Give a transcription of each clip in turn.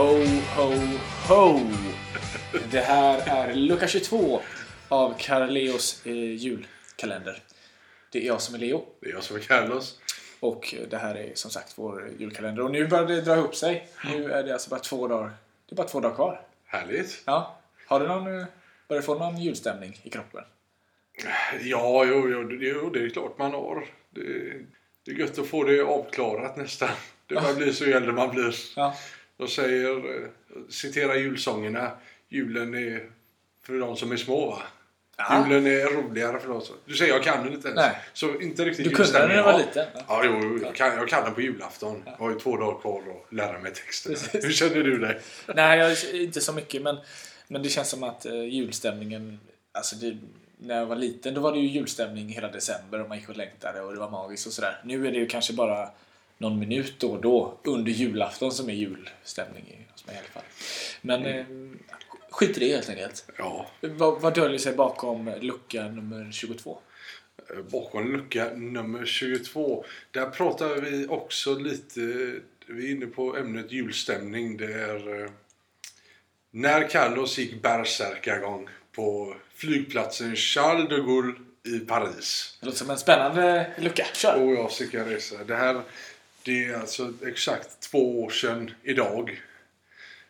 Ho, ho, ho! Det här är lucka 22 av Carleos eh, julkalender. Det är jag som är Leo Det är jag som är Carlos. och det här är som sagt vår julkalender. Och nu börjar det dra ihop sig. Nu är det alltså bara två dagar. Det är bara två dagar kvar. Härligt. Ja. Har du någon, eh, börjar du få någon julstämning i kroppen? Ja, jo, jo, jo, det är klart man har. Det, det är gött att få det avklarat nästan. Det bara blir så äldre man blir. Ja. De säger, eh, citera julsångerna, julen är för de som är små va? Ja. Julen är roligare för de som... Du säger jag kan den inte ens. Nej. Så inte riktigt Du kunde den när du var liten? Ja, jo, jo jag, kan, jag kan den på julafton. Jag har ju två dagar kvar att lära mig texten. Precis. Hur känner du dig? Nej, jag, inte så mycket. Men, men det känns som att eh, julstämningen... Alltså det, när jag var liten då var det ju julstämning hela december och man gick och längtade och det var magiskt och sådär. Nu är det ju kanske bara någon minut då och då under julafton som är julstämning hos mig i alla fall. Men eh, skit i det helt enkelt. Ja, Vad, vad döljer sig bakom lucka nummer 22? Eh, Bakom lucka nummer 22. Där pratar vi också lite, vi är inne på ämnet julstämning. Det är eh, när Carlos gick bärsärkagång på flygplatsen Charles de Gaulle i Paris. Det låter som en spännande lucka. Kör! Och jag resa. Det här det är alltså exakt två år sedan idag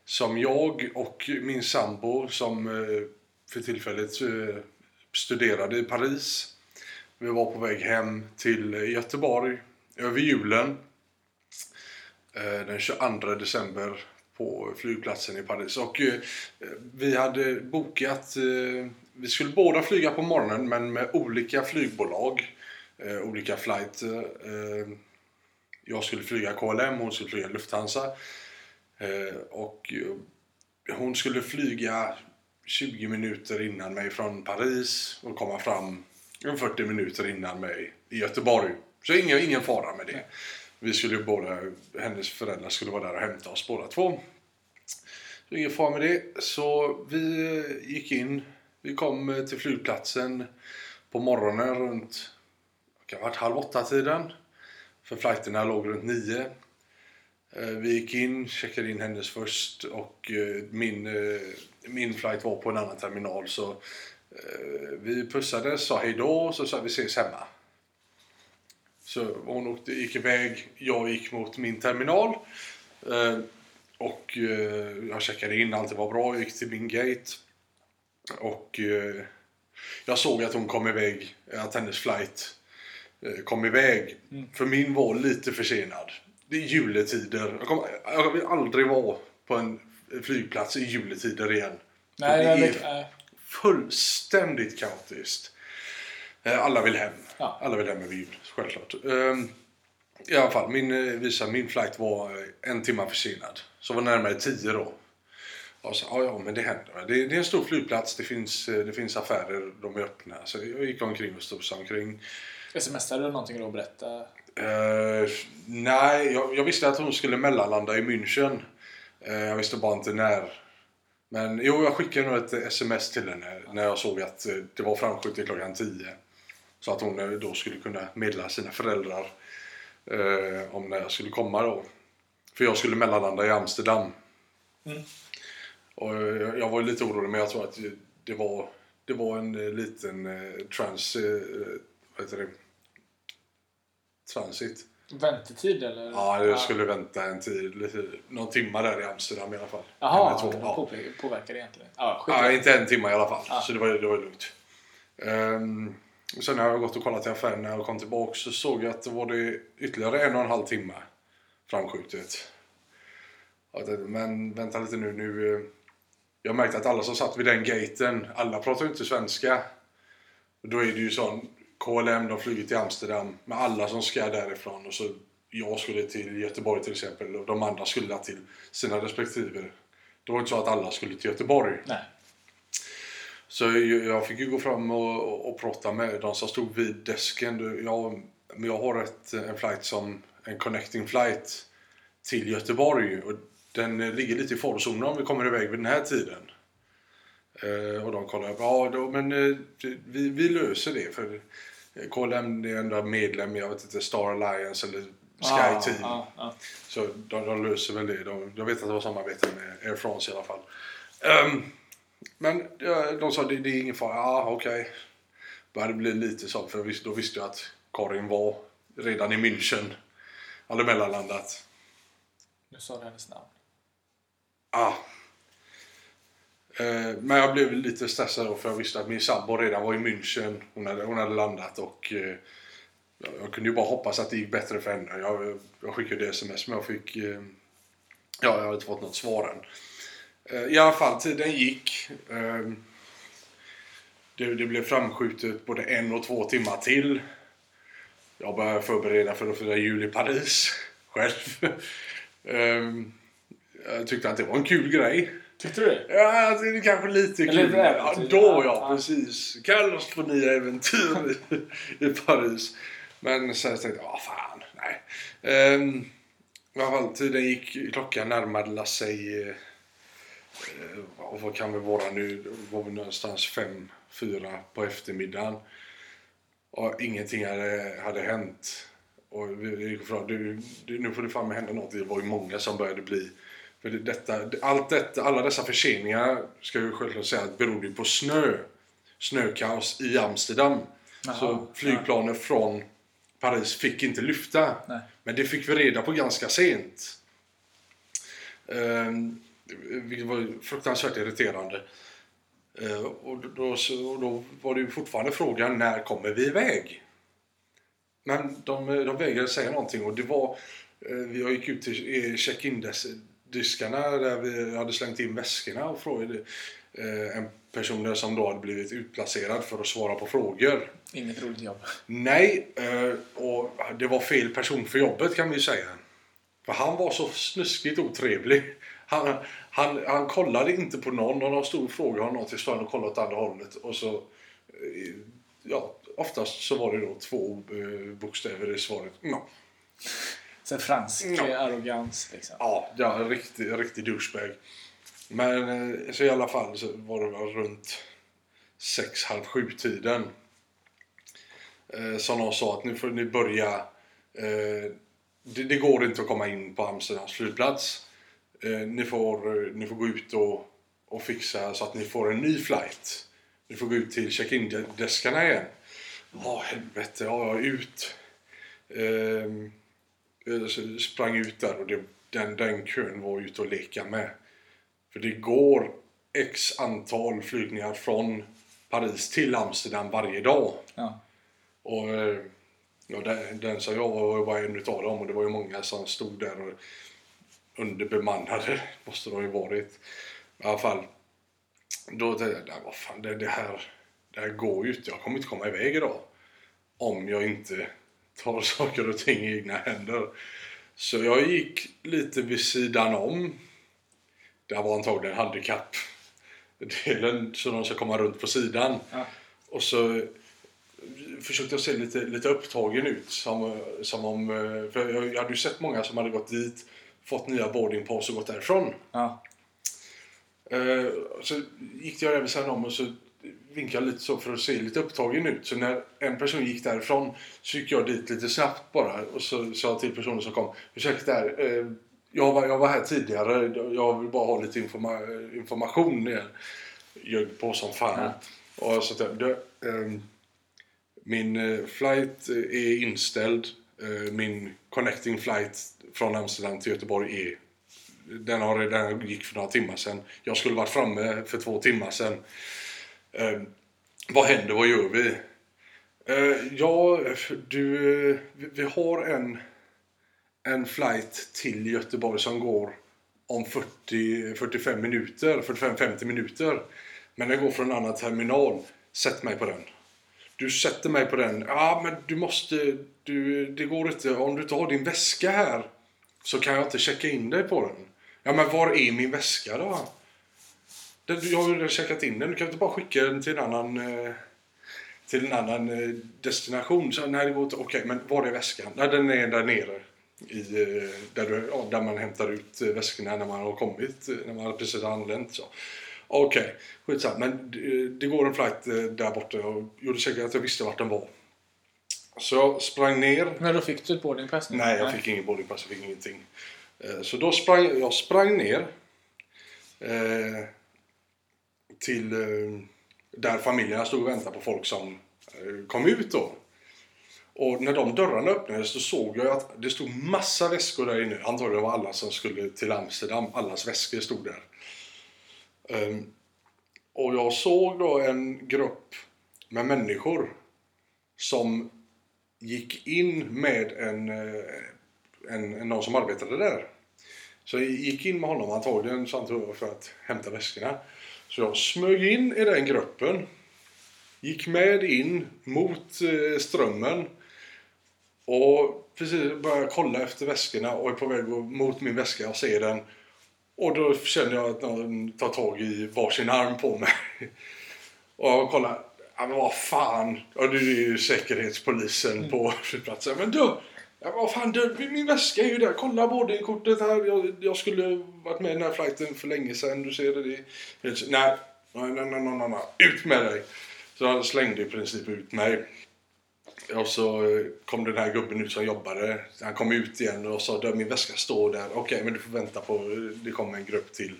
som jag och min sambo som eh, för tillfället eh, studerade i Paris. Vi var på väg hem till Göteborg över julen eh, den 22 december på flygplatsen i Paris. Och vi hade bokat, vi skulle båda flyga på morgonen men med olika flygbolag, olika flighter. Jag skulle flyga KLM, hon skulle flyga Lufthansa. Eh, och eh, hon skulle flyga 20 minuter innan mig från Paris och komma fram 40 minuter innan mig i Göteborg. Så ingen, ingen fara med det. Vi skulle båda, hennes föräldrar skulle vara där och hämta oss båda två. Så ingen fara med det. Så vi eh, gick in. Vi kom till flygplatsen på morgonen runt kan ha varit halv åtta tiden. För flighterna låg runt nio. Eh, vi gick in, checkade in hennes först och eh, min, eh, min flight var på en annan terminal. Så vi pussades, sa hej då och så sa vi ses hemma. Så hon åkte, gick iväg, jag gick mot min terminal. Och jag checkade in, allt var bra, jag gick till min gate. Och jag såg att hon kom iväg, att hennes flight kom iväg. För min var lite försenad. Det är juletider. Jag, kommer, jag vill aldrig vara på en flygplats i juletider igen. Nej, det det är äh, fullständigt kaotiskt. Eh, Alla vill hem. Ja. Alla vill hem över jul, självklart. Ehm, I alla fall, min, eh, visa, min flight var eh, en timme försenad. Så var närmare tio då. Och så, ja, ja, men det händer. Det, det är en stor flygplats, det finns, eh, det finns affärer, de är öppna. Så jag gick omkring och stod omkring. Smsade du någonting då att berätta? Eh, nej, jag, jag visste att hon skulle mellanlanda i München. Eh, jag visste bara inte när. Men jo, jag skickade nog ett sms till henne när jag såg att eh, det var framskjutet klockan 10. Så att hon eh, då skulle kunna meddela sina föräldrar eh, om när jag skulle komma då. För jag skulle mellanlanda i Amsterdam. Mm. Och jag, jag var lite orolig men jag tror att det, var det var en liten trans... Vad heter det? Transit. Väntetid eller? Ja, jag skulle vänta en tid, lite, någon timma där i Amsterdam i alla fall. Jaha, två. Ja. påverkar, det egentligen? Ja, Ja, inte en timme i alla fall. Ja. Så det var, det var lugnt. Um, sen när jag gått och kollat i affären när jag kom tillbaka så såg jag att det var det ytterligare en och en halv timme framskjutet. Men vänta lite nu. nu eh, jag märkte att alla som satt vid den gaten, alla pratar ju inte svenska. Då är det ju sån, KLM de flyger till Amsterdam med alla som ska därifrån och så jag skulle till Göteborg till exempel och de andra skulle till sina respektive. Det var inte så att alla skulle till Göteborg. Nej. Så jag fick ju gå fram och, och, och prata med de som stod vid desken. Jag, men jag har ett, en flight som en connecting flight till Göteborg och den ligger lite i farozonen om vi kommer iväg vid den här tiden. Eh, och de kollar, ja då, men eh, vi, vi löser det för eh, KLM är ändå medlem, jag vet inte, Star Alliance eller Sky Team. Ja, ja. Så de, de löser väl det. De, jag vet att det var samarbete med Air France i alla fall. Ehm, men de sa det, det är ingen fara. Ja, okej. Började bli lite så. För då visste jag att Karin var redan i München. Hade mellanlandat. Nu sa du hennes namn. Ah. Eh, men jag blev lite stressad då för jag visste att min sambo redan var i München. Hon hade, hon hade landat och eh, jag, kunde ju bara hoppas att det gick bättre för henne. Jag, jag skickade sms men jag fick... Eh, ja, jag har inte fått något svar än. Eh, I alla fall, tiden gick. Eh, det, det blev framskjutet både en och två timmar till. Jag började förbereda för att fira jul i Paris själv. Eh, jag tyckte att det var en kul grej. Tyckte du det? Ja, alltså, det är kanske lite Eller kul. Ja, äventyr. då Ja, ja, precis. Kallas på nya äventyr i, i Paris. Men sen tänkte jag, ah fan, nej. Ehm, I alla fall, tiden gick, klockan närmade sig, eh, vad kan vi vara nu, var vi någonstans fem, fyra på eftermiddagen. Och ingenting hade, hade hänt. Och vi gick ifrån, du, du, nu får det fan med hända något. Det var ju många som började bli för det, detta, allt detta, alla dessa förseningar ska jag självklart säga berodde på snö. Snökaos i Amsterdam. Jaha, så flygplanen från Paris fick inte lyfta. Nej. Men det fick vi reda på ganska sent. Ehm, vilket var fruktansvärt irriterande. Ehm, och, då, så, och då var det ju fortfarande frågan när kommer vi iväg? Men de, de vägrade säga någonting och det var... eh, Jag gick ut till eh, check-in-diskarna där vi hade slängt in väskorna och frågade eh, en person där som då hade blivit utplacerad för att svara på frågor. Inget roligt jobb. Nej, eh, och det var fel person för jobbet kan vi säga. För han var så snuskigt otrevlig. Han, han, han kollade inte på någon och de stod och frågade honom så han och kollade åt andra hållet. Och så, eh, ja, oftast så var det då två bokstäver i svaret. Ja, Sen fransk Ja. arrogans liksom. ja, ja en riktig, riktig douchebag. Men eh, så i alla fall så var det väl runt sex, halv sju tiden. Eh, som de sa att nu får ni börja. Eh, det, det går inte att komma in på Amsterdams flygplats. Eh, ni, får, ni får gå ut och, och fixa så att ni får en ny flight. Ni får gå ut till check-in-deskarna igen. Ja, helvete. Ja, ja, ut. Ehm, eh, så sprang ut där och det, den, den kön var ute och leka med. För det går x antal flygningar från Paris till Amsterdam varje dag. Ja. Och eh, ja, den, den som jag var var en utav dem och det var ju många som stod där och underbemannade måste de ju varit. I alla fall. Då tänkte jag, "Nej, vad fan det, det här det här går ju inte. Jag kommer inte komma iväg idag. Om jag inte tar saker och ting i egna händer. Så jag gick lite vid sidan om. Det var antagligen handikappdelen så de ska komma runt på sidan. Ja. Och så försökte jag se lite, lite upptagen ut. Som, som om, för jag, jag hade ju sett många som hade gått dit, fått nya boardingpass och gått därifrån. Ja. Eh, så gick jag över sen om och så vinkade lite så för att se lite upptagen ut. Så när en person gick därifrån så gick jag dit lite snabbt bara och så sa till personen som kom Ursäkta, eh, jag, var, jag var här tidigare, jag vill bara ha lite informa- information. Jag ljög på som fan. Och så jag, ehm, min eh, flight eh, är inställd. Eh, min connecting flight från Amsterdam till Göteborg är den har redan gick för några timmar sedan. Jag skulle varit framme för två timmar sedan. Eh, vad händer? Vad gör vi? Eh, ja, du, eh, vi, har en, en flight till Göteborg som går om 40, 45 minuter, 45-50 minuter. Men den går från en annan terminal. Sätt mig på den. Du sätter mig på den. Ja, men du måste... Du, det går inte. Om du inte har din väska här så kan jag inte checka in dig på den. Ja, men var är min väska då? Den, jag har ju redan checkat in den. Du kan inte bara skicka den till en annan, eh, till en annan eh, destination. Så, nej, det går inte. Okej, men var är väskan? Nej, den är där nere. I, eh, där, du, där man hämtar ut väskorna när man har kommit. När man har precis anlänt. Så. Okej, skitsamma. Men det går en flight där borta. Och gjorde säkert att jag visste vart den var. Så jag sprang ner. Men då fick du ett boardingpass? Nej, jag fick ingen boardingpass. Jag fick ingenting. Så då sprang jag sprang ner till eh, där familjerna stod och väntade på folk som eh, kom ut då. Och när de dörrarna öppnades så såg jag att det stod massa väskor där inne. Antagligen var alla som skulle till Amsterdam. Allas väskor stod där. Ehm, och jag såg då en grupp med människor som gick in med en, eh, en, en någon som arbetade där. Så jag gick in med honom antagligen så för att hämta väskorna. Så jag smög in i den gruppen. Gick med in mot eh, strömmen. Och precis började kolla efter väskorna och är på väg mot min väska. Jag ser den. Och då känner jag att någon tar tag i varsin arm på mig. Och jag kollar. Ja men vad fan. Ja det är ju säkerhetspolisen på flygplatsen. Men du. Ja, vad fan du, min väska är ju där. Kolla boardingkortet här. Jag, jag skulle varit med i den här flighten för länge sedan. Du ser det. det. Nej, nej, nej, nej, nej, nej. Ut med dig. Så han slängde i princip ut mig. Och så eh, kom den här gubben ut som jobbade. Han kom ut igen och sa att min väska står där. Okej, okay, men du får vänta på det kommer en grupp till.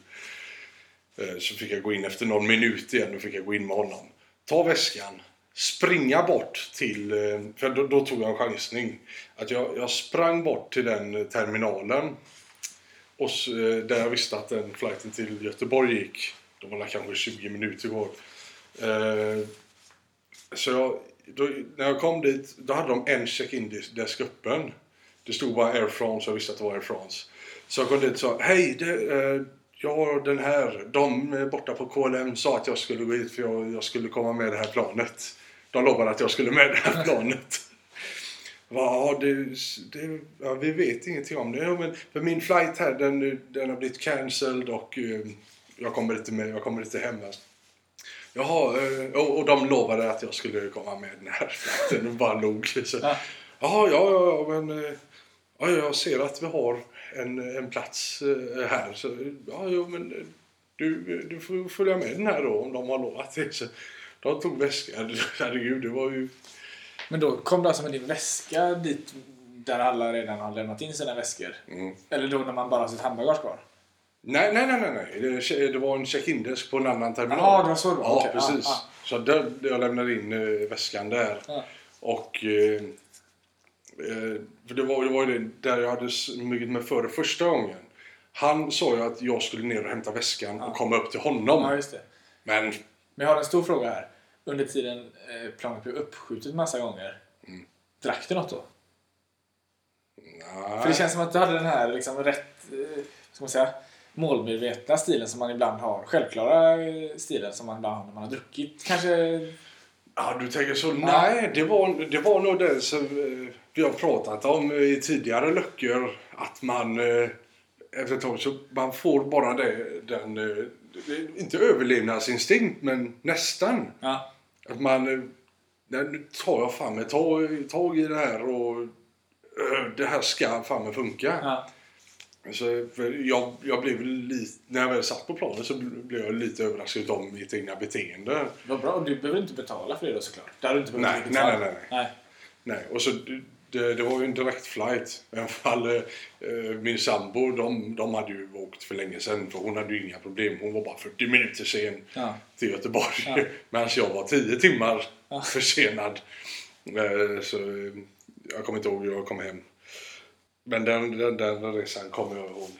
Eh, så fick jag gå in efter någon minut igen. Då fick jag gå in med honom. Ta väskan. Springa bort till... Eh, för då, då tog jag en chansning. Att jag, jag sprang bort till den eh, terminalen. Och så, eh, där jag visste att den flighten till Göteborg gick. Då var det kanske 20 minuter kvar. Eh, så jag, då, när jag kom dit, då hade de en check-in desk öppen. Det stod bara Air France jag visste att det var Air France. Så jag kom dit och sa, hej, det, eh, jag har den här. De borta på KLM sa att jag skulle gå hit för jag, jag skulle komma med det här planet. De lovade att jag skulle med det här planet. Ja, det, det, ja, vi vet ingenting om det. Men för min flight här, den, den har blivit cancelled och eh, jag kommer inte med, jag kommer inte hem. Jaha, eh, och, och de lovade att jag skulle komma med den här flighten och bara log. Så, Ja. Jaha, ja, ja, ja, men eh, ja, jag ser att vi har en, en plats eh, här. Så, ja, ja, men eh, du, du får följa med den här då om de har lovat det. Så, de tog väskan. Herregud, det var ju... Men då kom du alltså med din väska dit där alla redan har lämnat in sina väskor? Mm. Eller då när man bara har sitt handbagage kvar? Nej, nej, nej, nej. Det, det var en check-in-desk på en annan terminal. Jaha, det var så det var. Ja, Okej, precis. ja, Så där, jag lämnade in eh, väskan där. Ja. Och... Eh, eh, för det var, det var ju det där jag hade smugit mig före första gången. Han sa ju att jag skulle ner och hämta väskan och komma upp till honom. Det. Men Men jag har en stor fråga här. Under tiden eh, planet blev uppskjutet massa gånger. Mm. Drack du något då? nej. För det känns som att du hade den här liksom rätt, eh, ska man säga, målmedvetna stilen som man ibland har. Självklara eh, stilen som man ibland har när man har druckit. Kanske... Ja, du tänker så. Nej, det var, det var nog det som vi har pratat om i tidigare luckor. Att man efter ett tag så man får bara det, den, inte överlevnadsinstinkt, men nästan. Ja. Att man, eh, nej, nu tar jag fan mig tag, tag i det här och eh, det här ska fan mig funka. ja. Så, jag, jag blev lite, när jag väl satt på planen så blev jag lite överraskad om mitt egna beteende. Vad bra. Och Du behöver inte betala för det då såklart. Det hade du inte behövt Nej, nej, nej, nej. nej. Nej, och så det, det var ju en direkt flight. I alla fall eh, min sambo, de, de hade ju åkt för länge sedan för hon hade ju inga problem. Hon var bara 40 minuter sen Ja. till Göteborg. Ja. Medan jag var 10 timmar Ja. försenad. Eh, så eh, jag kommer inte ihåg hur jag kom hem. Men den, den, den resan kommer jag ihåg.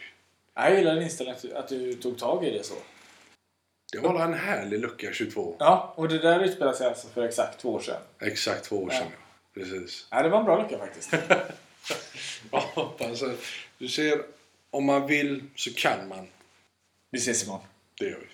Jag gillar din inställning att du, att du tog tag i det så. Det var en härlig lucka 22. Ja, och det där utspelade sig alltså för exakt två år sedan. Exakt två år sedan. ja. Precis. Ja, det var en bra lucka faktiskt. Ja, alltså, du ser, om man vill så kan man. Vi ses imorgon. Det gör vi.